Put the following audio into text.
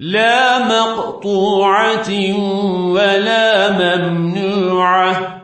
لا مقطوعة ولا ممنوعة.